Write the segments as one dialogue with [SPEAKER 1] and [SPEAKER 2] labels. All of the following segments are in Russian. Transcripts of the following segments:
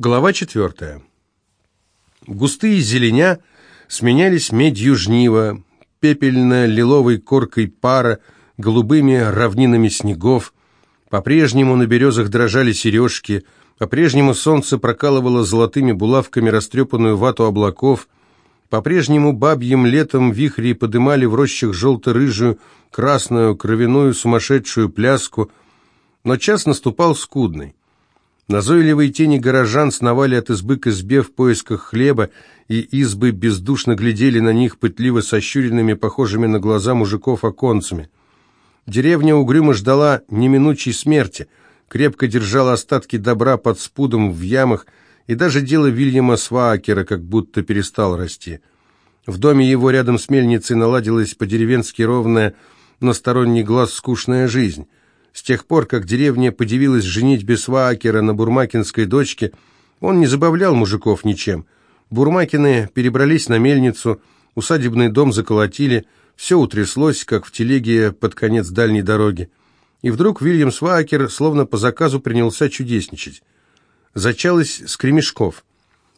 [SPEAKER 1] Глава четвертая. Густые зеленя сменялись медью жнива, пепельно-лиловой коркой пара, голубыми равнинами снегов. По-прежнему на березах дрожали сережки, по-прежнему солнце прокалывало золотыми булавками растрепанную вату облаков, по-прежнему бабьим летом вихри подымали в рощах желто-рыжую, красную, кровяную, сумасшедшую пляску, но час наступал скудный. Назойливые тени горожан сновали от избы к избе в поисках хлеба, и избы бездушно глядели на них пытливо сощуренными, похожими на глаза мужиков оконцами. Деревня угрюмо ждала неминучей смерти, крепко держала остатки добра под спудом в ямах, и даже дело Вильяма Сваакера как будто перестал расти. В доме его рядом с мельницей наладилась по-деревенски ровная, на сторонний глаз скучная жизнь. С тех пор, как деревня подивилась женитьбе Сваакера на бурмакинской дочке, он не забавлял мужиков ничем. Бурмакины перебрались на мельницу, усадебный дом заколотили, все утряслось, как в телеге под конец дальней дороги. И вдруг Вильям Сваакер словно по заказу принялся чудесничать. Зачалось с кремешков.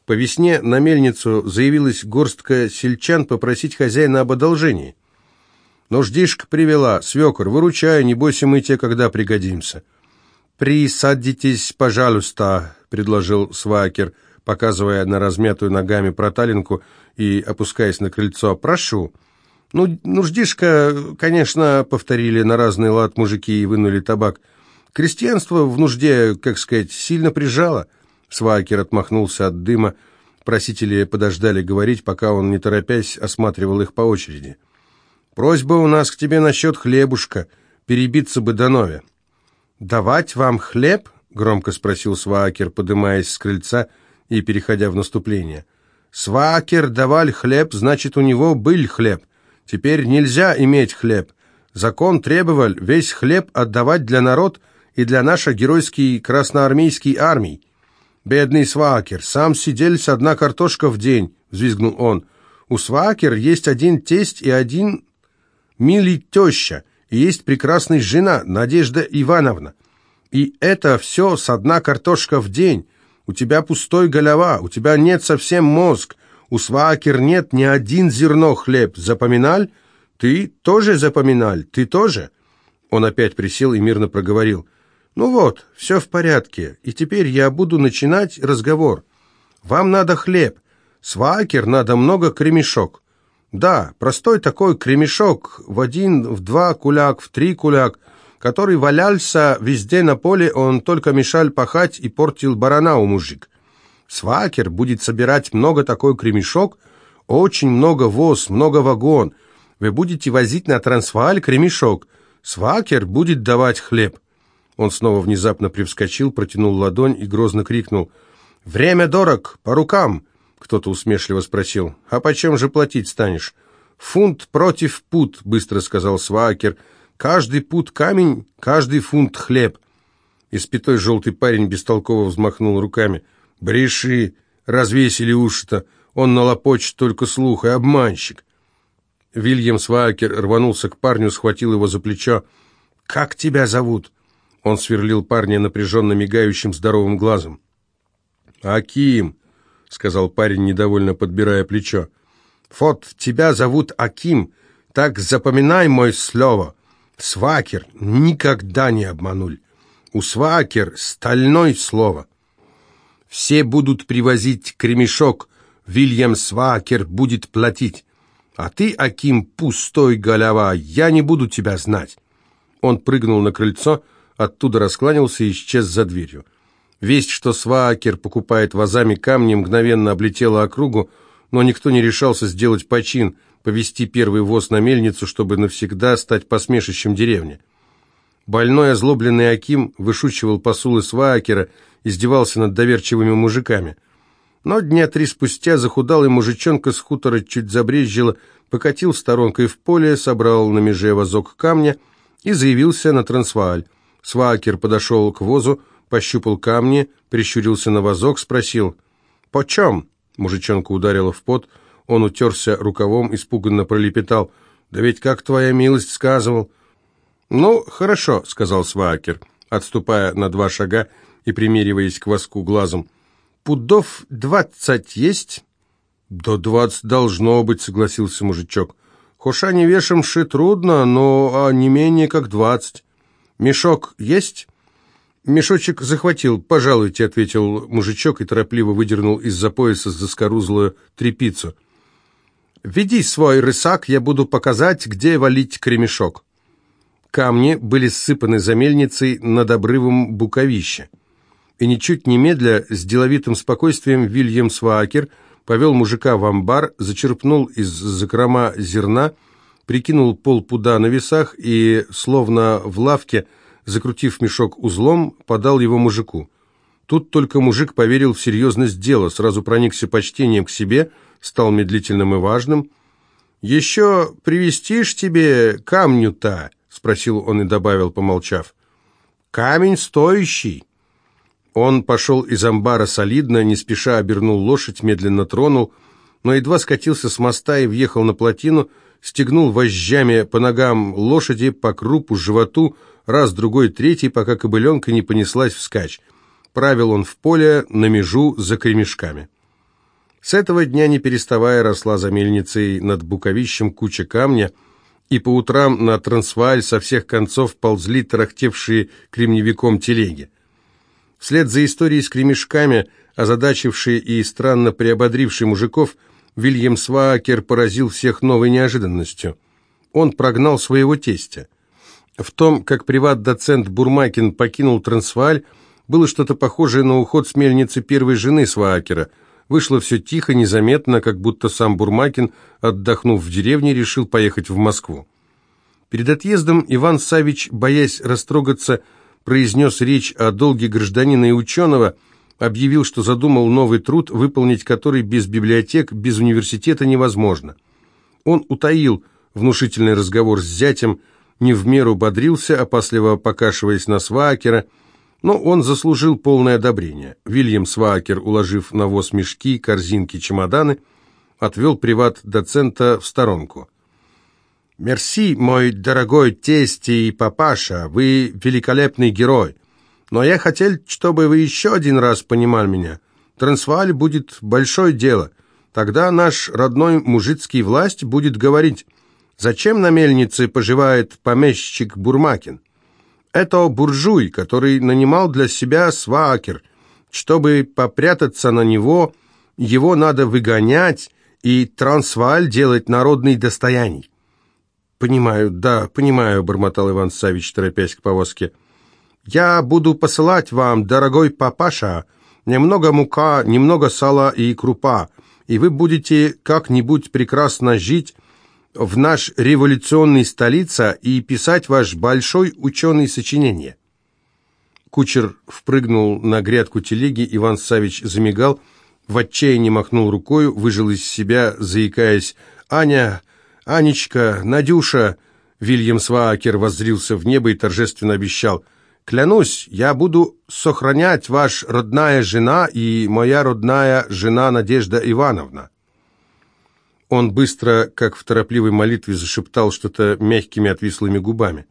[SPEAKER 1] По весне на мельницу заявилась горстка сельчан попросить хозяина об одолжении. Нуждишка привела, свекор, выручай, не бойся мы тебе, когда пригодимся. «Присадитесь, пожалуйста», — предложил Свакер, показывая на размятую ногами проталинку и опускаясь на крыльцо. «Прошу». «Ну, нуждишка, конечно», — повторили на разный лад мужики и вынули табак. «Крестьянство в нужде, как сказать, сильно прижало». Свакер отмахнулся от дыма. Просители подождали говорить, пока он, не торопясь, осматривал их по очереди. Просьба у нас к тебе насчет хлебушка, перебиться бы до нове». «Давать вам хлеб?» — громко спросил Сваакер, подымаясь с крыльца и переходя в наступление. «Сваакер давал хлеб, значит, у него был хлеб. Теперь нельзя иметь хлеб. Закон требовал весь хлеб отдавать для народ и для нашей геройской красноармейской армии. Бедный Сваакер, сам сидел с одна картошка в день», — взвизгнул он. «У Сваакер есть один тесть и один милый теща, и есть прекрасная жена, Надежда Ивановна. И это все с одна картошка в день. У тебя пустой голова, у тебя нет совсем мозг, у свакер нет ни один зерно хлеб. Запоминал? Ты тоже запоминал? Ты тоже?» Он опять присел и мирно проговорил. «Ну вот, все в порядке, и теперь я буду начинать разговор. Вам надо хлеб, свакер надо много кремешок. Да, простой такой кремешок, в один, в два куляк, в три куляк, который валялся везде на поле, он только мешал пахать и портил барана у мужик. Свакер будет собирать много такой кремешок, очень много воз, много вагон. Вы будете возить на трансвааль кремешок. Свакер будет давать хлеб. Он снова внезапно привскочил, протянул ладонь и грозно крикнул. «Время дорог! По рукам!» Кто-то усмешливо спросил, «А почем же платить станешь?» «Фунт против пут», — быстро сказал Свакер. «Каждый пут камень, каждый фунт хлеб». Испятой желтый парень бестолково взмахнул руками. «Бреши! Развесили уши-то! Он налопочет только слух и обманщик!» Вильям Свакер рванулся к парню, схватил его за плечо. «Как тебя зовут?» Он сверлил парня напряженно мигающим здоровым глазом. «Аким!» — сказал парень, недовольно подбирая плечо. «Вот тебя зовут Аким, так запоминай мой слово. Свакер никогда не обмануль. У Свакер стальное слово. Все будут привозить кремешок, Вильям Свакер будет платить. А ты, Аким, пустой голова, я не буду тебя знать». Он прыгнул на крыльцо, оттуда раскланялся и исчез за дверью. Весть, что Сваакер покупает вазами камни, мгновенно облетела округу, но никто не решался сделать почин, повести первый воз на мельницу, чтобы навсегда стать посмешищем деревни. Больной озлобленный Аким вышучивал посулы Сваакера, издевался над доверчивыми мужиками. Но дня три спустя захудалый мужичонка с хутора чуть забрезжило, покатил сторонкой в поле, собрал на меже вазок камня и заявился на Трансвааль. Сваакер подошел к возу, пощупал камни, прищурился на вазок, спросил «Почем?» Мужичонка ударила в пот, он утерся рукавом, испуганно пролепетал «Да ведь как твоя милость сказывал?» «Ну, хорошо», — сказал Сваакер, отступая на два шага и примериваясь к воску глазом. Пудов двадцать есть?» «До двадцать должно быть», — согласился мужичок. «Хоша не вешамши трудно, но а не менее как двадцать. Мешок есть?» «Мешочек захватил, пожалуйте», — ответил мужичок и торопливо выдернул из-за пояса заскорузлую трепицу. «Веди свой рысак, я буду показать, где валить кремешок». Камни были ссыпаны за мельницей над обрывом Буковища. И ничуть немедля, с деловитым спокойствием, Вильям Сваакер повел мужика в амбар, зачерпнул из закрома зерна, прикинул полпуда на весах и, словно в лавке, закрутив мешок узлом, подал его мужику. Тут только мужик поверил в серьезность дела, сразу проникся почтением к себе, стал медлительным и важным. «Еще привезти тебе камню-то?» — спросил он и добавил, помолчав. «Камень стоящий». Он пошел из амбара солидно, не спеша обернул лошадь, медленно тронул, но едва скатился с моста и въехал на плотину, стегнул вожжами по ногам лошади, по крупу, животу, раз, другой, третий, пока кобыленка не понеслась вскачь. Правил он в поле, на межу, за кремешками. С этого дня, не переставая, росла за мельницей над буковищем куча камня, и по утрам на Трансвааль со всех концов ползли тарахтевшие кремневиком телеги. Вслед за историей с кремешками, озадачивший и странно приободривший мужиков, Вильям Сваакер поразил всех новой неожиданностью. Он прогнал своего тестя. В том, как приват-доцент Бурмакин покинул Трансвааль, было что-то похожее на уход с мельницы первой жены Сваакера. Вышло все тихо, незаметно, как будто сам Бурмакин, отдохнув в деревне, решил поехать в Москву. Перед отъездом Иван Савич, боясь растрогаться, произнес речь о долге гражданина и ученого, объявил, что задумал новый труд, выполнить который без библиотек, без университета невозможно. Он утаил внушительный разговор с зятем, не в меру бодрился, опасливо покашиваясь на Сваакера, но он заслужил полное одобрение. Вильям Сваакер, уложив на воз мешки, корзинки, чемоданы, отвел приват-доцента в сторонку. «Мерси, мой дорогой тесть и папаша, вы великолепный герой. Но я хотел, чтобы вы еще один раз понимали меня. Трансвааль будет большое дело. Тогда наш родной мужицкий власть будет говорить...» Зачем на мельнице поживает помещик Бурмакин? Это буржуй, который нанимал для себя свакер. Чтобы попрятаться на него, его надо выгонять и трансвааль делать народной достояний. «Понимаю, да, понимаю», — бормотал Иван Савич, торопясь к повозке. «Я буду посылать вам, дорогой папаша, немного мука, немного сала и крупа, и вы будете как-нибудь прекрасно жить, в наш революционный столица и писать ваш большой ученый сочинение». Кучер впрыгнул на грядку телеги, Иван Савич замигал, в отчаянии махнул рукой, выжил из себя, заикаясь, «Аня, Анечка, Надюша!» Вильям Сваакер воззрился в небо и торжественно обещал, «Клянусь, я буду сохранять ваш родная жена и моя родная жена Надежда Ивановна». Он быстро, как в торопливой молитве, зашептал что-то мягкими отвислыми губами.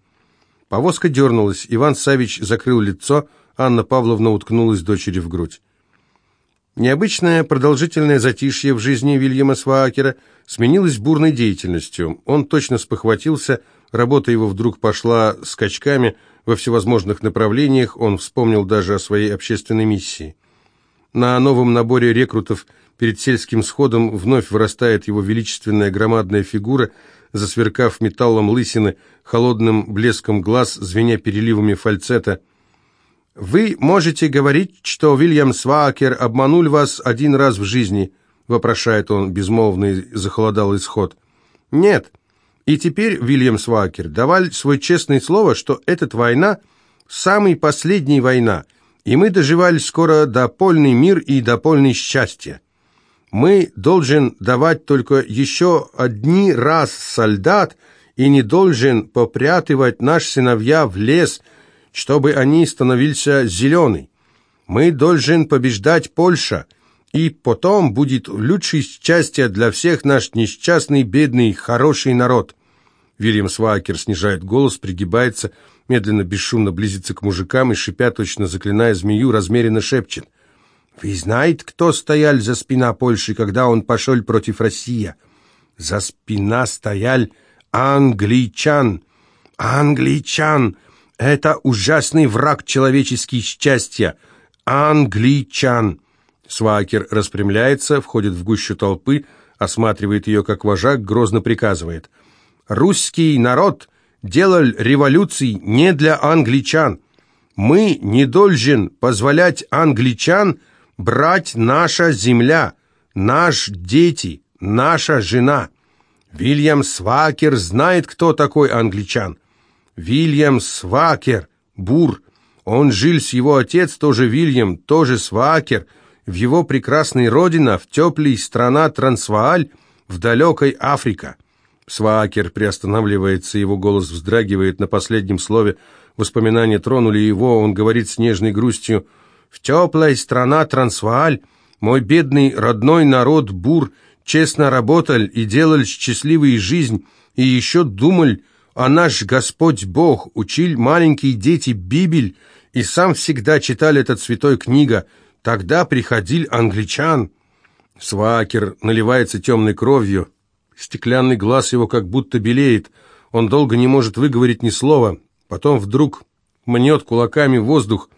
[SPEAKER 1] Повозка дернулась, Иван Савич закрыл лицо, Анна Павловна уткнулась дочери в грудь. Необычное продолжительное затишье в жизни Вильяма Сваакера сменилось бурной деятельностью. Он точно спохватился, работа его вдруг пошла скачками во всевозможных направлениях, он вспомнил даже о своей общественной миссии. На новом наборе рекрутов – Перед сельским сходом вновь вырастает его величественная громадная фигура, засверкав металлом лысины, холодным блеском глаз, звеня переливами фальцета. «Вы можете говорить, что Вильям Свакер обманул вас один раз в жизни», вопрошает он, безмолвный захолодалый исход. «Нет. И теперь, Вильям Свакер, давай свой честное слово, что эта война – самая последняя война, и мы доживали скоро до полный мир и до полной счастья». Мы должен давать только еще одни раз солдат и не должен попрятывать наш сыновья в лес, чтобы они становились зеленый. Мы должен побеждать Польша, и потом будет лучшее счастье для всех наш несчастный, бедный, хороший народ». Вильям Свакер снижает голос, пригибается, медленно, бесшумно близится к мужикам и, шипя, точно заклиная змею, размеренно шепчет – Вы знаете, кто стоял за спина Польши, когда он пошел против России? За спина стоял англичан. Англичан! Это ужасный враг человеческий счастья. Англичан! Свакер распрямляется, входит в гущу толпы, осматривает ее как вожак, грозно приказывает. «Русский народ делал революции не для англичан. Мы не должен позволять англичан брать наша земля, наш дети, наша жена. Вильям Свакер знает, кто такой англичан. Вильям Свакер, бур. Он жил с его отец, тоже Вильям, тоже Свакер, в его прекрасной родина, в теплой страна Трансвааль, в далекой Африка. Свакер приостанавливается, его голос вздрагивает на последнем слове. Воспоминания тронули его, он говорит с нежной грустью. «В теплой страна Трансвааль, мой бедный родной народ Бур, честно работал и делал счастливую жизнь, и еще думал, а наш Господь Бог учил маленькие дети Библь, и сам всегда читал этот святой книга. Тогда приходил англичан». Свакер наливается темной кровью, Стеклянный глаз его как будто белеет. Он долго не может выговорить ни слова. Потом вдруг мнет кулаками воздух,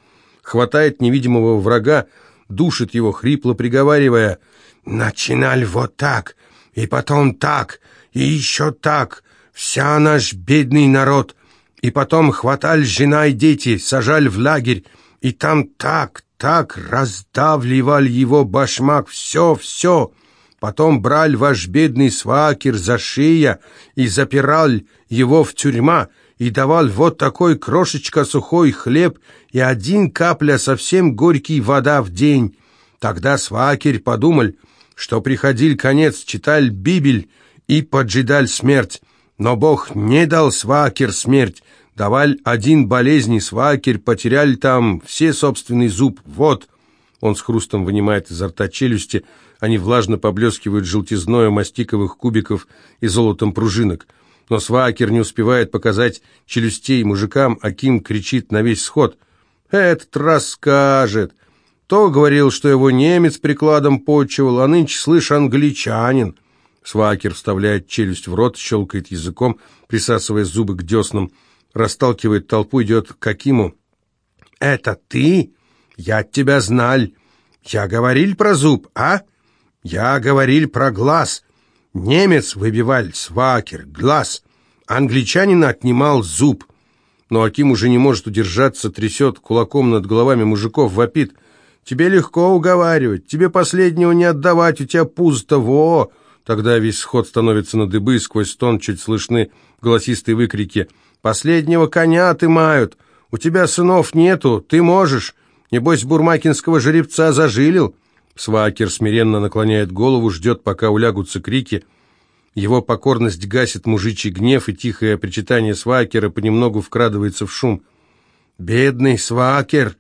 [SPEAKER 1] хватает невидимого врага, душит его, хрипло приговаривая «Начинали вот так, и потом так, и еще так, вся наш бедный народ, и потом хватали жена и дети, сажали в лагерь, и там так, так раздавливали его башмак, все, все». Потом брал ваш бедный свакер за шея и запирал его в тюрьма, и давал вот такой крошечка сухой хлеб и один капля совсем горький вода в день. Тогда свакер подумал, что приходил конец, читал Библь и поджидал смерть. Но Бог не дал свакер смерть, давал один болезни, свакер потерял там все собственный зуб. Вот, он с хрустом вынимает изо рта челюсти, они влажно поблескивают желтизною мастиковых кубиков и золотом пружинок. Но Свакер не успевает показать челюстей мужикам, а Ким кричит на весь сход. «Этот расскажет!» То говорил, что его немец прикладом почивал, а нынче, слышь, англичанин. Свакер вставляет челюсть в рот, щелкает языком, присасывая зубы к деснам, расталкивает толпу, идет к Акиму. «Это ты? Я тебя знал. Я говорил про зуб, а? Я говорил про глаз. Немец выбивал свакер, глаз. Англичанин отнимал зуб. Но Аким уже не может удержаться, трясет кулаком над головами мужиков, вопит. «Тебе легко уговаривать, тебе последнего не отдавать, у тебя пусто, во!» Тогда весь сход становится на дыбы, сквозь стон чуть слышны голосистые выкрики. «Последнего коня отымают! У тебя сынов нету, ты можешь! Небось, бурмакинского жеребца зажилил!» Свакер смиренно наклоняет голову, ждет, пока улягутся крики. Его покорность гасит мужичий гнев, и тихое причитание Свакера понемногу вкрадывается в шум. «Бедный Свакер!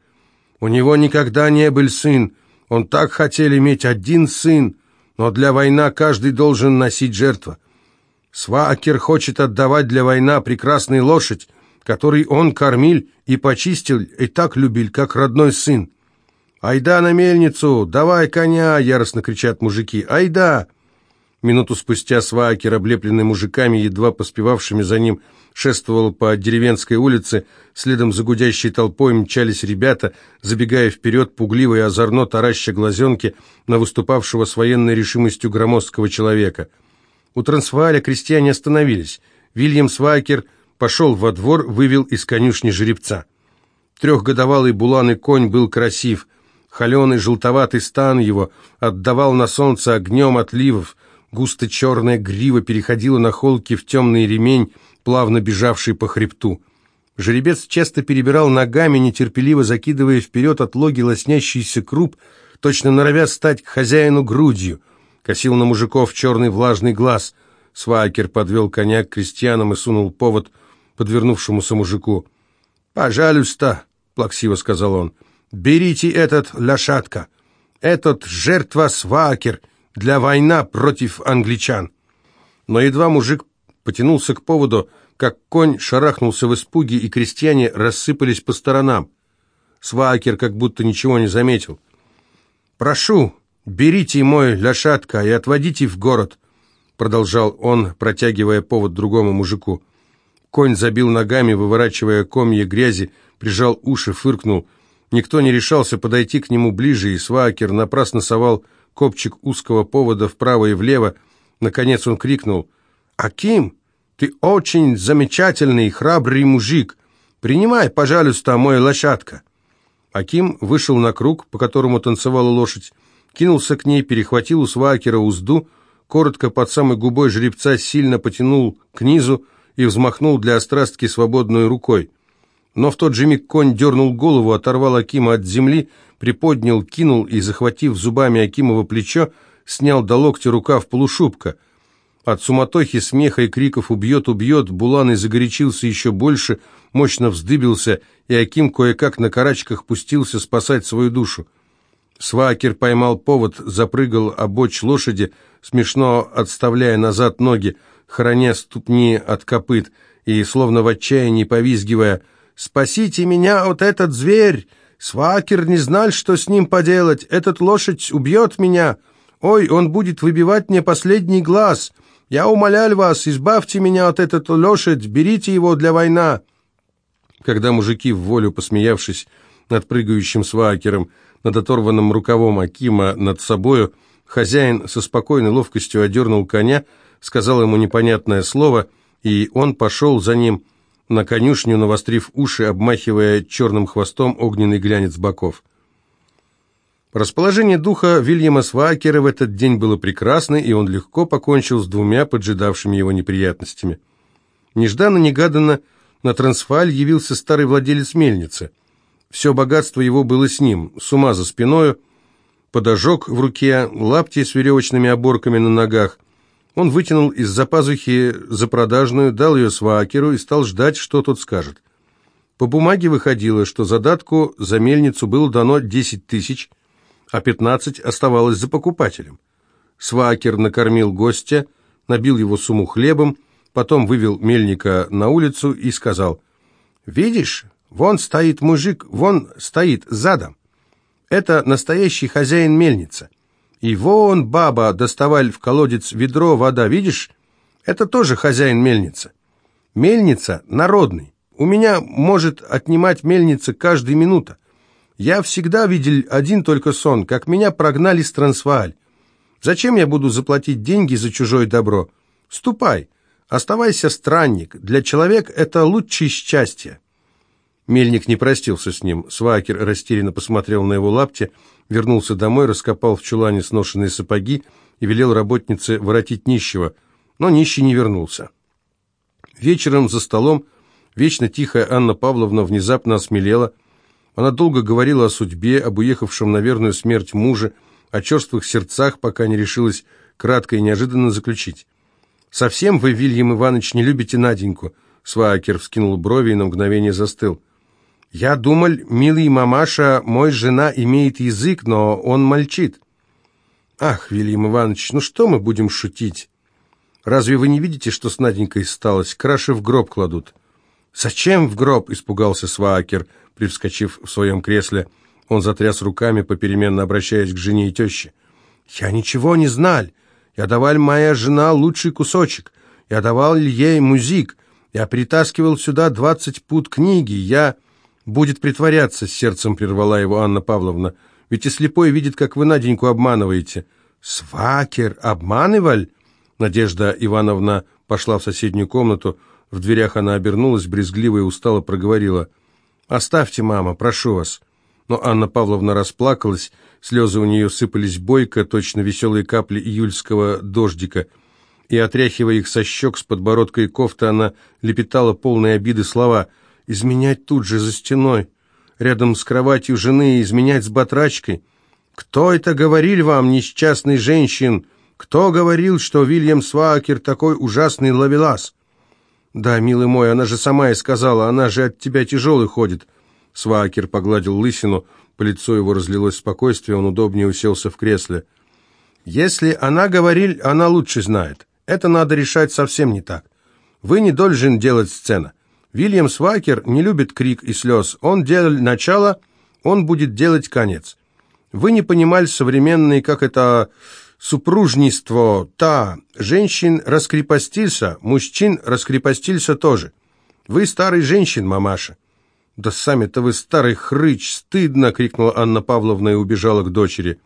[SPEAKER 1] У него никогда не был сын. Он так хотел иметь один сын, но для войны каждый должен носить жертву. Свакер хочет отдавать для войны прекрасной лошадь, который он кормил и почистил, и так любил, как родной сын. «Айда на мельницу! Давай коня!» — яростно кричат мужики. «Айда!» Минуту спустя Сваакер, облепленный мужиками, едва поспевавшими за ним, шествовал по деревенской улице, следом за гудящей толпой мчались ребята, забегая вперед, пугливо и озорно тараща глазенки на выступавшего с военной решимостью громоздкого человека. У Трансвааля крестьяне остановились. Вильям Свакер пошел во двор, вывел из конюшни жеребца. Трехгодовалый буланый конь был красив — Холеный желтоватый стан его отдавал на солнце огнем отливов, густо черная грива переходила на холке в темный ремень, плавно бежавший по хребту. Жеребец часто перебирал ногами, нетерпеливо закидывая вперед от логи лоснящийся круп, точно норовя стать к хозяину грудью. Косил на мужиков черный влажный глаз. Свайкер подвел коня к крестьянам и сунул повод подвернувшемуся мужику. «Пожалуйста», — плаксиво сказал он, — Берите этот лошадка. Этот жертва свакер для война против англичан. Но едва мужик потянулся к поводу, как конь шарахнулся в испуге, и крестьяне рассыпались по сторонам. Свакер как будто ничего не заметил. «Прошу, берите мой лошадка и отводите в город», продолжал он, протягивая повод другому мужику. Конь забил ногами, выворачивая комья грязи, прижал уши, фыркнул. Никто не решался подойти к нему ближе, и Свакер напрасно совал копчик узкого повода вправо и влево. Наконец он крикнул «Аким, ты очень замечательный, храбрый мужик. Принимай, пожалуйста, мой лошадка». Аким вышел на круг, по которому танцевала лошадь, кинулся к ней, перехватил у Свакера узду, коротко под самой губой жеребца сильно потянул к низу и взмахнул для острастки свободной рукой. Но в тот же миг конь дернул голову, оторвал Акима от земли, приподнял, кинул и, захватив зубами Акимова плечо, снял до локтя рукав полушубка. От суматохи, смеха и криков «Убьет, убьет!» Буланый загорячился еще больше, мощно вздыбился, и Аким кое-как на карачках пустился спасать свою душу. Свакер поймал повод, запрыгал обочь лошади, смешно отставляя назад ноги, храня ступни от копыт, и, словно в отчаянии повизгивая, «Спасите меня, вот этот зверь! Свакер не знал, что с ним поделать! Этот лошадь убьет меня! Ой, он будет выбивать мне последний глаз! Я умоляю вас, избавьте меня от этой лошадь, берите его для война!» Когда мужики, в волю посмеявшись над прыгающим свакером, над оторванным рукавом Акима над собою, хозяин со спокойной ловкостью одернул коня, сказал ему непонятное слово, и он пошел за ним на конюшню, навострив уши, обмахивая черным хвостом огненный глянец боков. Расположение духа Вильяма Свакера в этот день было прекрасно, и он легко покончил с двумя поджидавшими его неприятностями. Нежданно-негаданно на Трансфаль явился старый владелец мельницы. Все богатство его было с ним, с ума за спиною, подожог в руке, лапти с веревочными оборками на ногах. Он вытянул из-за пазухи запродажную, дал ее свакеру и стал ждать, что тот скажет. По бумаге выходило, что задатку за мельницу было дано 10 тысяч, а 15 оставалось за покупателем. Свакер накормил гостя, набил его сумму хлебом, потом вывел мельника на улицу и сказал, «Видишь, вон стоит мужик, вон стоит задом. Это настоящий хозяин мельницы. И вон баба доставали в колодец ведро вода, видишь? Это тоже хозяин мельницы. Мельница народный. У меня может отнимать мельница каждую минуту. Я всегда видел один только сон, как меня прогнали с Трансвааль. Зачем я буду заплатить деньги за чужое добро? Ступай, оставайся странник. Для человека это лучшее счастье. Мельник не простился с ним. Свакер растерянно посмотрел на его лапти, вернулся домой, раскопал в чулане сношенные сапоги и велел работнице воротить нищего, но нищий не вернулся. Вечером за столом вечно тихая Анна Павловна внезапно осмелела. Она долго говорила о судьбе, об уехавшем на верную смерть муже, о черствых сердцах, пока не решилась кратко и неожиданно заключить. «Совсем вы, Вильям Иванович, не любите Наденьку?» Сваакер вскинул брови и на мгновение застыл. «Я думал, милый мамаша, мой жена имеет язык, но он мальчит». «Ах, Вильям Иванович, ну что мы будем шутить? Разве вы не видите, что с Наденькой сталось? Краши в гроб кладут». «Зачем в гроб?» – испугался Сваакер, привскочив в своем кресле. Он затряс руками, попеременно обращаясь к жене и теще. «Я ничего не знал. Я давал моя жена лучший кусочек. Я давал ей музик. Я притаскивал сюда двадцать пут книги. Я...» «Будет притворяться», — сердцем прервала его Анна Павловна. «Ведь и слепой видит, как вы Наденьку обманываете». «Свакер, обманываль?» Надежда Ивановна пошла в соседнюю комнату. В дверях она обернулась, брезгливо и устало проговорила. «Оставьте, мама, прошу вас». Но Анна Павловна расплакалась, слезы у нее сыпались бойко, точно веселые капли июльского дождика. И, отряхивая их со щек, с подбородка и кофты, она лепетала полные обиды слова — Изменять тут же, за стеной, рядом с кроватью жены, изменять с батрачкой. Кто это говорил вам, несчастный женщин? Кто говорил, что Вильям Свакер такой ужасный ловелас? Да, милый мой, она же сама и сказала, она же от тебя тяжелый ходит. Свакер погладил лысину, по лицу его разлилось спокойствие, он удобнее уселся в кресле. Если она говорил, она лучше знает. Это надо решать совсем не так. Вы не должен делать сцена. Вильям Свакер не любит крик и слез. Он делал начало, он будет делать конец. Вы не понимали современный, как это супружничество, та, женщин раскрепостился, мужчин раскрепостился тоже. Вы старый женщин, мамаша. «Да сами-то вы старый хрыч! Стыдно!» — крикнула Анна Павловна и убежала к дочери.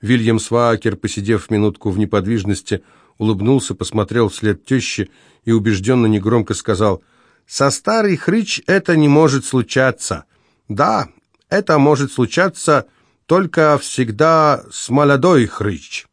[SPEAKER 1] Вильям Сваакер, посидев минутку в неподвижности, улыбнулся, посмотрел вслед тещи и убежденно негромко сказал, «Со старый хрыч это не может случаться. Да, это может случаться только всегда с молодой хрыч».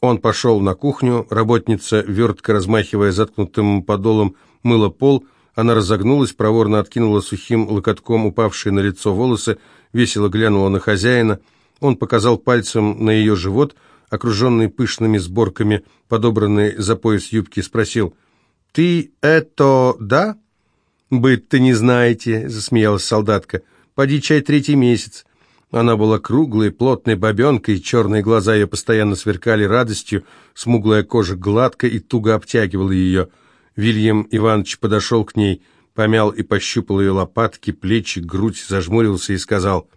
[SPEAKER 1] Он пошел на кухню, работница, вертко размахивая заткнутым подолом, мыла пол, она разогнулась, проворно откинула сухим локотком упавшие на лицо волосы, весело глянула на хозяина. Он показал пальцем на ее живот, окруженный пышными сборками, подобранный за пояс юбки, спросил, «Ты это да?» «Быть-то не знаете», — засмеялась солдатка. «Поди чай третий месяц». Она была круглой, плотной бабенкой, черные глаза ее постоянно сверкали радостью, смуглая кожа гладко и туго обтягивала ее. Вильям Иванович подошел к ней, помял и пощупал ее лопатки, плечи, грудь, зажмурился и сказал,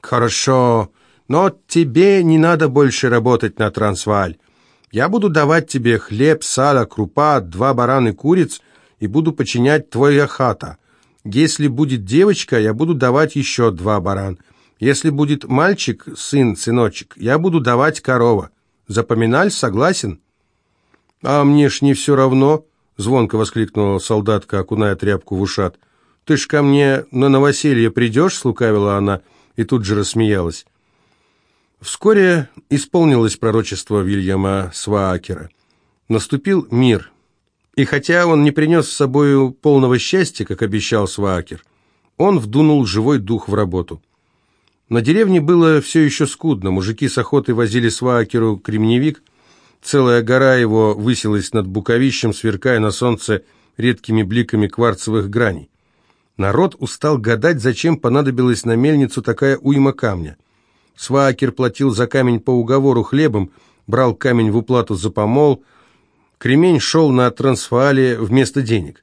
[SPEAKER 1] «Хорошо, но тебе не надо больше работать на Трансваль. Я буду давать тебе хлеб, сало, крупа, два барана куриц и буду починять твоя хата. Если будет девочка, я буду давать еще два баран. Если будет мальчик, сын, сыночек, я буду давать корова. Запоминаль, согласен?» «А мне ж не все равно», Звонко воскликнула солдатка, окуная тряпку в ушат. «Ты ж ко мне на новоселье придешь?» — слукавила она и тут же рассмеялась. Вскоре исполнилось пророчество Вильяма Сваакера. Наступил мир. И хотя он не принес с собой полного счастья, как обещал Сваакер, он вдунул живой дух в работу. На деревне было все еще скудно. Мужики с охотой возили Сваакеру кремневик — Целая гора его высилась над буковищем, сверкая на солнце редкими бликами кварцевых граней. Народ устал гадать, зачем понадобилась на мельницу такая уйма камня. Сваакер платил за камень по уговору хлебом, брал камень в уплату за помол. Кремень шел на трансфале вместо денег.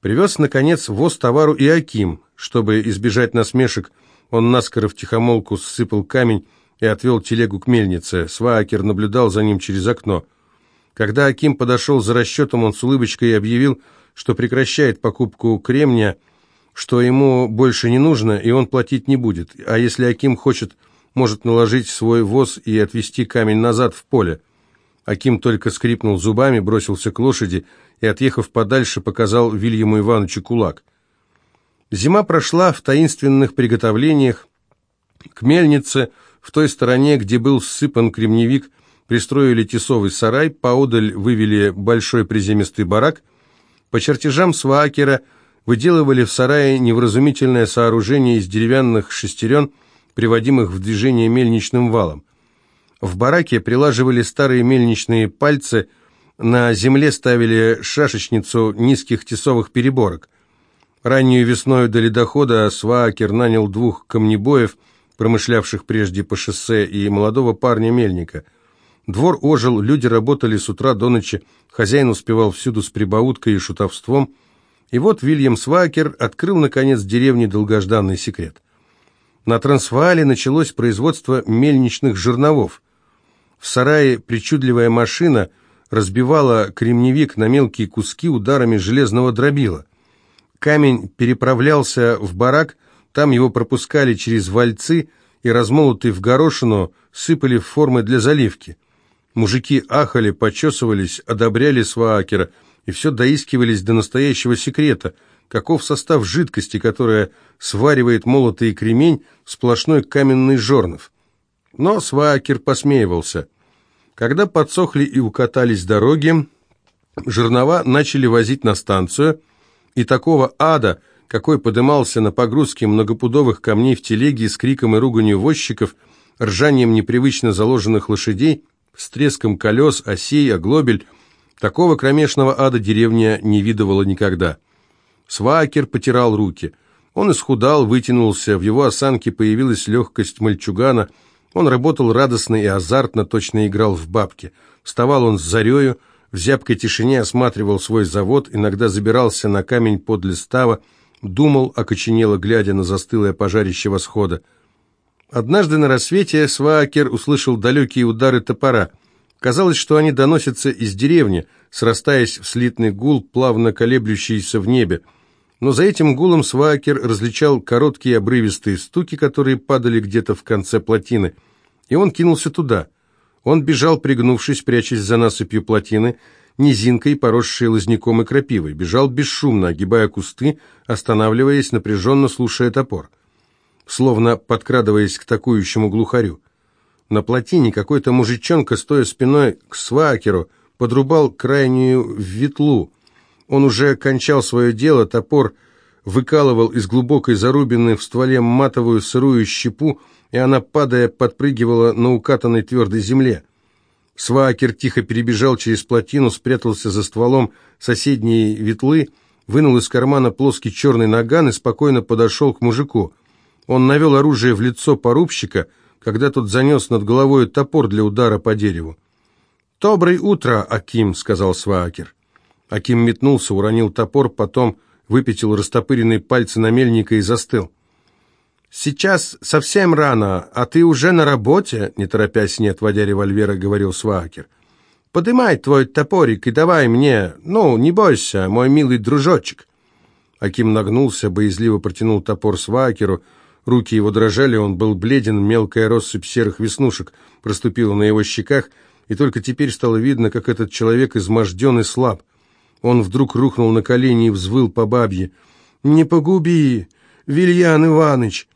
[SPEAKER 1] Привез, наконец, воз товару и Аким. Чтобы избежать насмешек, он наскоро втихомолку сыпал камень, и отвел телегу к мельнице. Сваакер наблюдал за ним через окно. Когда Аким подошел за расчетом, он с улыбочкой объявил, что прекращает покупку кремния, что ему больше не нужно, и он платить не будет. А если Аким хочет, может наложить свой воз и отвезти камень назад в поле. Аким только скрипнул зубами, бросился к лошади и, отъехав подальше, показал Вильяму Ивановичу кулак. Зима прошла в таинственных приготовлениях. К мельнице – в той стороне, где был сыпан кремневик, пристроили тесовый сарай, поодаль вывели большой приземистый барак. По чертежам Сваакера выделывали в сарае невразумительное сооружение из деревянных шестерен, приводимых в движение мельничным валом. В бараке прилаживали старые мельничные пальцы, на земле ставили шашечницу низких тесовых переборок. Раннюю весною до ледохода Сваакер нанял двух камнебоев – промышлявших прежде по шоссе, и молодого парня-мельника. Двор ожил, люди работали с утра до ночи, хозяин успевал всюду с прибауткой и шутовством. И вот Вильям Свакер открыл, наконец, деревне долгожданный секрет. На Трансваале началось производство мельничных жерновов. В сарае причудливая машина разбивала кремневик на мелкие куски ударами железного дробила. Камень переправлялся в барак, там его пропускали через вальцы и, размолотый в горошину, сыпали в формы для заливки. Мужики ахали, почесывались, одобряли Сваакера и все доискивались до настоящего секрета, каков состав жидкости, которая сваривает молотый кремень в сплошной каменный жорнов. Но Сваакер посмеивался. Когда подсохли и укатались дороги, жернова начали возить на станцию, и такого ада – какой подымался на погрузке многопудовых камней в телеге с криком и руганью возчиков, ржанием непривычно заложенных лошадей, с треском колес, осей, оглобель. Такого кромешного ада деревня не видывала никогда. Свакер потирал руки. Он исхудал, вытянулся, в его осанке появилась легкость мальчугана. Он работал радостно и азартно, точно играл в бабки. Вставал он с зарею, в зябкой тишине осматривал свой завод, иногда забирался на камень подле става, Думал, окоченело, глядя на застылое пожарище восхода. Однажды на рассвете Сваакер услышал далекие удары топора. Казалось, что они доносятся из деревни, срастаясь в слитный гул, плавно колеблющийся в небе. Но за этим гулом Сваакер различал короткие обрывистые стуки, которые падали где-то в конце плотины, и он кинулся туда. Он бежал, пригнувшись, прячась за насыпью плотины, низинкой, поросшей лозняком и крапивой, бежал бесшумно, огибая кусты, останавливаясь, напряженно слушая топор, словно подкрадываясь к такующему глухарю. На плотине какой-то мужичонка, стоя спиной к свакеру, подрубал крайнюю ветлу. Он уже кончал свое дело, топор выкалывал из глубокой зарубины в стволе матовую сырую щепу, и она, падая, подпрыгивала на укатанной твердой земле. Сваакер тихо перебежал через плотину, спрятался за стволом соседней ветлы, вынул из кармана плоский черный наган и спокойно подошел к мужику. Он навел оружие в лицо порубщика, когда тот занес над головой топор для удара по дереву. «Доброе утро, Аким», — сказал Сваакер. Аким метнулся, уронил топор, потом выпятил растопыренные пальцы на мельника и застыл. «Сейчас совсем рано, а ты уже на работе?» Не торопясь, не отводя револьвера, говорил Свакер. «Подымай твой топорик и давай мне. Ну, не бойся, мой милый дружочек». Аким нагнулся, боязливо протянул топор Свакеру. Руки его дрожали, он был бледен, мелкая россыпь серых веснушек проступила на его щеках, и только теперь стало видно, как этот человек изможден и слаб. Он вдруг рухнул на колени и взвыл по бабье. «Не погуби, Вильян Иваныч!»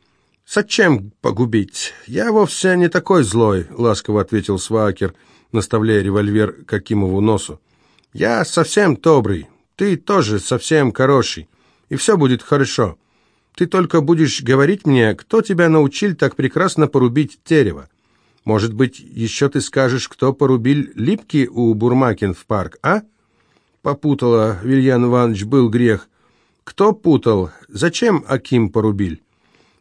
[SPEAKER 1] «Зачем погубить? Я вовсе не такой злой», — ласково ответил Свакер, наставляя револьвер Какимову носу. «Я совсем добрый, ты тоже совсем хороший, и все будет хорошо. Ты только будешь говорить мне, кто тебя научил так прекрасно порубить дерево. Может быть, еще ты скажешь, кто порубил липки у Бурмакин в парк, а?» Попутала, Вильян Иванович, был грех. «Кто путал? Зачем Аким порубил?»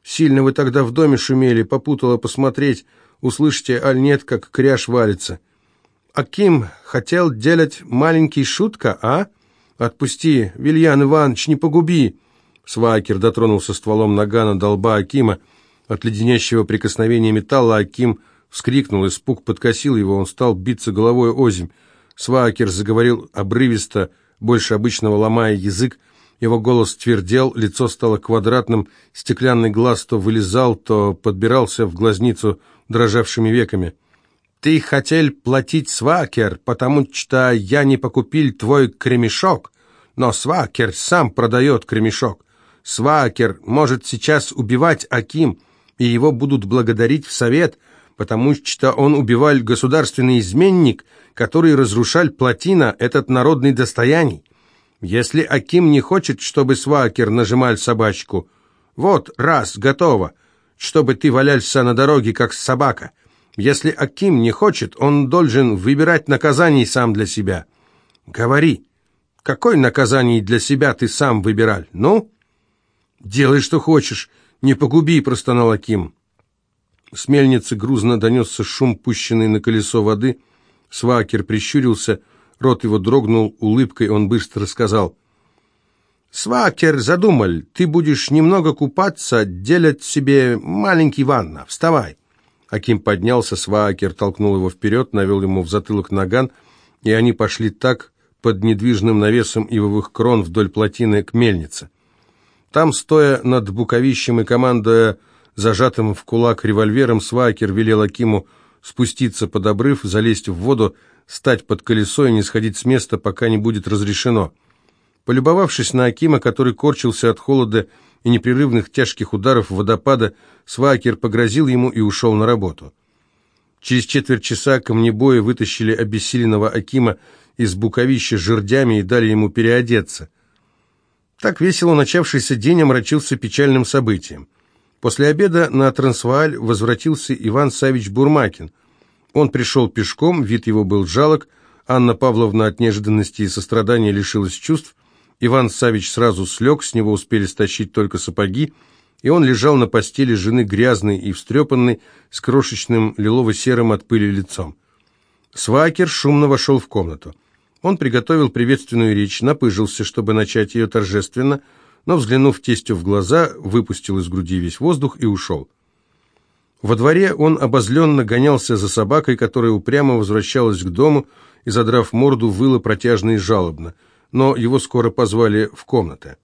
[SPEAKER 1] Сильно вы тогда в доме шумели, попутала посмотреть, услышите, аль нет, как кряж валится. Аким хотел делать маленький шутка, а? Отпусти, Вильян Иванович, не погуби!» Свайкер дотронулся стволом нагана до лба Акима. От леденящего прикосновения металла Аким вскрикнул, испуг подкосил его, он стал биться головой озимь. Свайкер заговорил обрывисто, больше обычного ломая язык, его голос твердел, лицо стало квадратным, стеклянный глаз то вылезал, то подбирался в глазницу дрожавшими веками. «Ты хотел платить свакер, потому что я не покупил твой кремешок, но свакер сам продает кремешок. Свакер может сейчас убивать Аким, и его будут благодарить в совет, потому что он убивал государственный изменник, который разрушал плотина, этот народный достояний». Если Аким не хочет, чтобы Свакер нажимал собачку, вот, раз, готово, чтобы ты валялся на дороге, как собака. Если Аким не хочет, он должен выбирать наказание сам для себя. Говори, какое наказание для себя ты сам выбирал? Ну? Делай, что хочешь, не погуби, простонал Аким. С мельницы грузно донесся шум, пущенный на колесо воды. Свакер прищурился — Рот его дрогнул улыбкой, он быстро сказал. «Свакер задумал, ты будешь немного купаться, делать себе маленький ванна. Вставай!» Аким поднялся, Свакер толкнул его вперед, навел ему в затылок наган, и они пошли так под недвижным навесом ивовых крон вдоль плотины к мельнице. Там, стоя над буковищем и командуя зажатым в кулак револьвером, Свакер велел Акиму спуститься под обрыв, залезть в воду, стать под колесо и не сходить с места, пока не будет разрешено. Полюбовавшись на Акима, который корчился от холода и непрерывных тяжких ударов водопада, Свакер погрозил ему и ушел на работу. Через четверть часа камнебои вытащили обессиленного Акима из буковища жердями и дали ему переодеться. Так весело начавшийся день омрачился печальным событием. После обеда на Трансвааль возвратился Иван Савич Бурмакин – он пришел пешком, вид его был жалок, Анна Павловна от неожиданности и сострадания лишилась чувств, Иван Савич сразу слег, с него успели стащить только сапоги, и он лежал на постели жены грязный и встрепанный, с крошечным лилово-серым от пыли лицом. Свакер шумно вошел в комнату. Он приготовил приветственную речь, напыжился, чтобы начать ее торжественно, но, взглянув тестю в глаза, выпустил из груди весь воздух и ушел. Во дворе он обозленно гонялся за собакой, которая упрямо возвращалась к дому и, задрав морду, выла протяжно и жалобно. Но его скоро позвали в комнаты.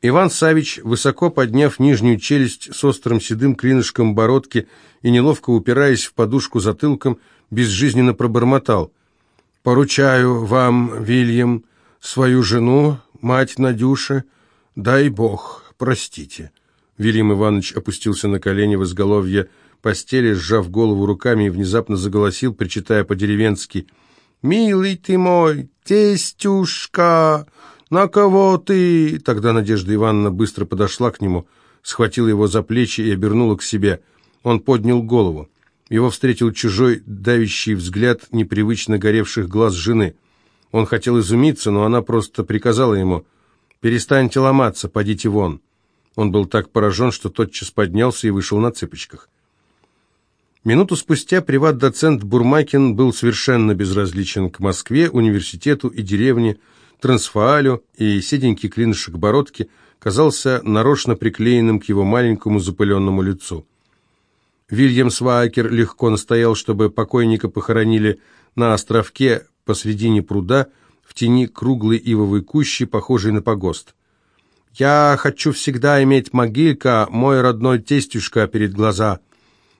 [SPEAKER 1] Иван Савич, высоко подняв нижнюю челюсть с острым седым клинышком бородки и неловко упираясь в подушку затылком, безжизненно пробормотал. «Поручаю вам, Вильям, свою жену, мать Надюша, дай Бог, простите». Вильям Иванович опустился на колени в изголовье постели, сжав голову руками и внезапно заголосил, причитая по-деревенски. «Милый ты мой, тестюшка, на кого ты?» Тогда Надежда Ивановна быстро подошла к нему, схватила его за плечи и обернула к себе. Он поднял голову. Его встретил чужой, давящий взгляд непривычно горевших глаз жены. Он хотел изумиться, но она просто приказала ему «Перестаньте ломаться, подите вон». Он был так поражен, что тотчас поднялся и вышел на цыпочках. Минуту спустя приват-доцент Бурмакин был совершенно безразличен к Москве, университету и деревне, Трансфаалю, и седенький клинышек бородки казался нарочно приклеенным к его маленькому запыленному лицу. Вильям Сваакер легко настоял, чтобы покойника похоронили на островке посредине пруда, в тени круглой ивовой кущи, похожей на погост. Я хочу всегда иметь могилька, мой родной тестюшка, перед глаза.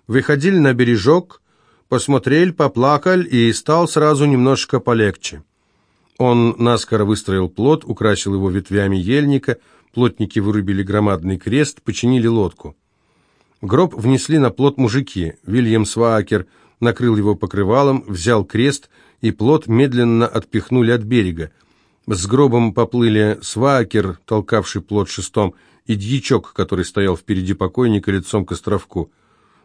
[SPEAKER 1] Выходили на бережок, посмотрели, поплакали, и стал сразу немножко полегче. Он наскоро выстроил плот, украсил его ветвями ельника, плотники вырубили громадный крест, починили лодку. Гроб внесли на плот мужики. Вильям Сваакер накрыл его покрывалом, взял крест, и плот медленно отпихнули от берега. С гробом поплыли свакер, толкавший плот шестом, и дьячок, который стоял впереди покойника лицом к островку.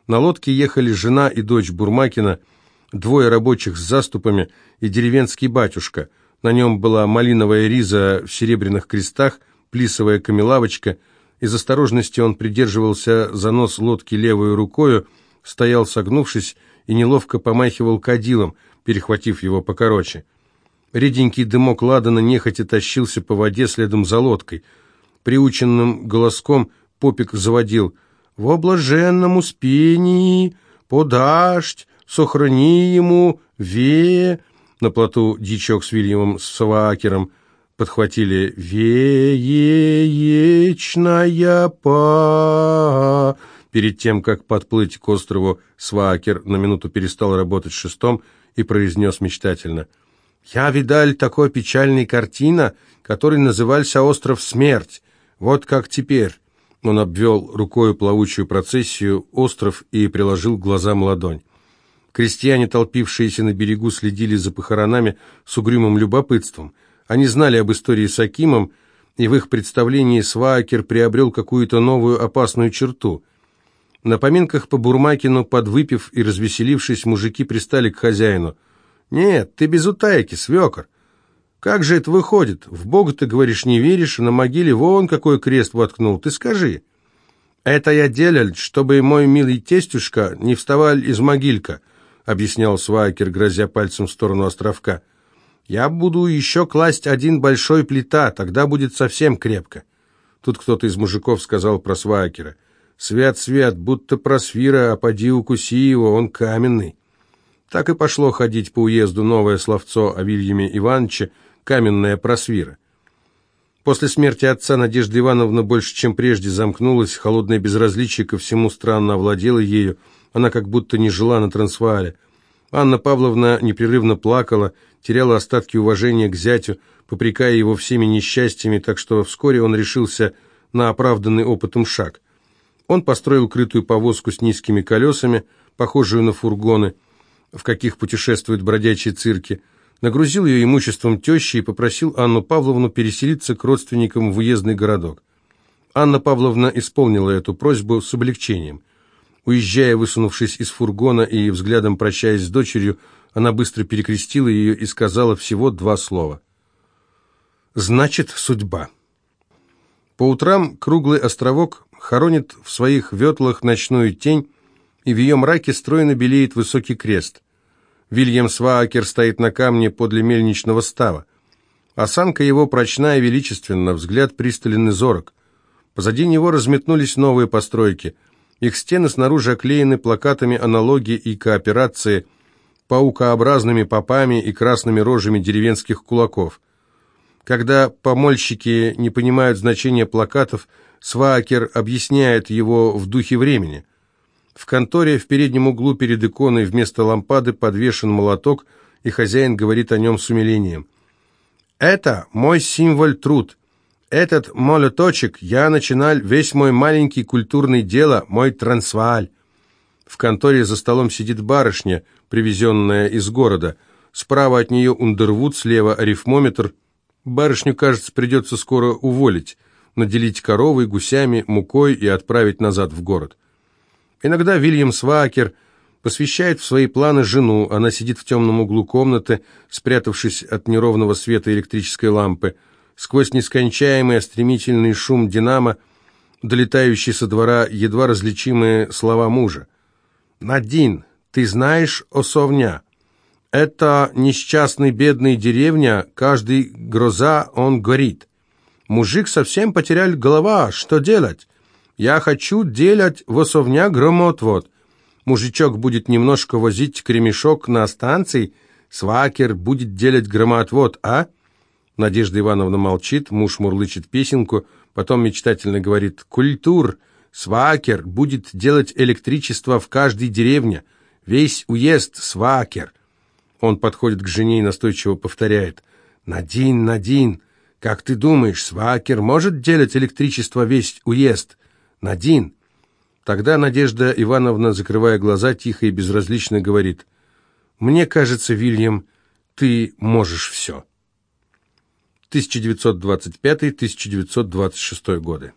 [SPEAKER 1] На лодке ехали жена и дочь Бурмакина, двое рабочих с заступами и деревенский батюшка. На нем была малиновая риза в серебряных крестах, плисовая камелавочка. Из осторожности он придерживался за нос лодки левой рукою, стоял согнувшись и неловко помахивал кадилом, перехватив его покороче. Реденький дымок ладана нехотя тащился по воде следом за лодкой. Приученным голоском попик заводил «Во блаженном успении подашь, сохрани ему ве...» На плоту дичок с Вильямом Саваакером подхватили «Веечная па...» Перед тем, как подплыть к острову, Сваакер на минуту перестал работать шестом и произнес мечтательно — я видал такой печальной картина, который назывался «Остров Смерть». Вот как теперь. Он обвел рукой плавучую процессию, остров и приложил глазам ладонь. Крестьяне, толпившиеся на берегу, следили за похоронами с угрюмым любопытством. Они знали об истории с Акимом, и в их представлении Сваакер приобрел какую-то новую опасную черту. На поминках по Бурмакину, подвыпив и развеселившись, мужики пристали к хозяину – «Нет, ты без утайки, свекор. Как же это выходит? В Бога ты, говоришь, не веришь, а на могиле вон какой крест воткнул. Ты скажи». «Это я делал, чтобы мой милый тестюшка не вставал из могилька», объяснял Свайкер, грозя пальцем в сторону островка. «Я буду еще класть один большой плита, тогда будет совсем крепко». Тут кто-то из мужиков сказал про Свайкера. «Свят, свят, будто просвира, а поди укуси его, он каменный». Так и пошло ходить по уезду новое словцо о Вильяме Ивановиче «Каменная просвира». После смерти отца Надежда Ивановна больше, чем прежде, замкнулась, холодное безразличие ко всему странно овладело ею, она как будто не жила на Трансваале. Анна Павловна непрерывно плакала, теряла остатки уважения к зятю, попрекая его всеми несчастьями, так что вскоре он решился на оправданный опытом шаг. Он построил крытую повозку с низкими колесами, похожую на фургоны, в каких путешествуют бродячие цирки, нагрузил ее имуществом тещи и попросил Анну Павловну переселиться к родственникам в уездный городок. Анна Павловна исполнила эту просьбу с облегчением. Уезжая, высунувшись из фургона и взглядом прощаясь с дочерью, она быстро перекрестила ее и сказала всего два слова. «Значит, судьба». По утрам круглый островок хоронит в своих ветлах ночную тень, и в ее мраке стройно белеет высокий крест. Вильям Сваакер стоит на камне подле мельничного става. Осанка его прочна и величественна, взгляд пристален и зорок. Позади него разметнулись новые постройки. Их стены снаружи оклеены плакатами аналогии и кооперации, паукообразными попами и красными рожами деревенских кулаков. Когда помольщики не понимают значения плакатов, Сваакер объясняет его в духе времени. В конторе в переднем углу перед иконой вместо лампады подвешен молоток, и хозяин говорит о нем с умилением. «Это мой символ труд. Этот молоточек я начинал весь мой маленький культурный дело, мой трансвааль». В конторе за столом сидит барышня, привезенная из города. Справа от нее Ундервуд, слева арифмометр. Барышню, кажется, придется скоро уволить, наделить коровой, гусями, мукой и отправить назад в город. Иногда Вильям Свакер посвящает в свои планы жену. Она сидит в темном углу комнаты, спрятавшись от неровного света электрической лампы. Сквозь нескончаемый стремительный шум динамо, долетающий со двора едва различимые слова мужа. «Надин, ты знаешь осовня? Это несчастный бедный деревня, каждый гроза он горит. Мужик совсем потерял голова, что делать? Я хочу делать в осовня громотвод. Мужичок будет немножко возить кремешок на станции, свакер будет делать громотвод, а?» Надежда Ивановна молчит, муж мурлычет песенку, потом мечтательно говорит «Культур, свакер будет делать электричество в каждой деревне, весь уезд свакер». Он подходит к жене и настойчиво повторяет «Надин, Надин, как ты думаешь, свакер может делать электричество весь уезд?» Надин!» Тогда Надежда Ивановна, закрывая глаза, тихо и безразлично говорит, «Мне кажется, Вильям, ты можешь все». 1925-1926 годы.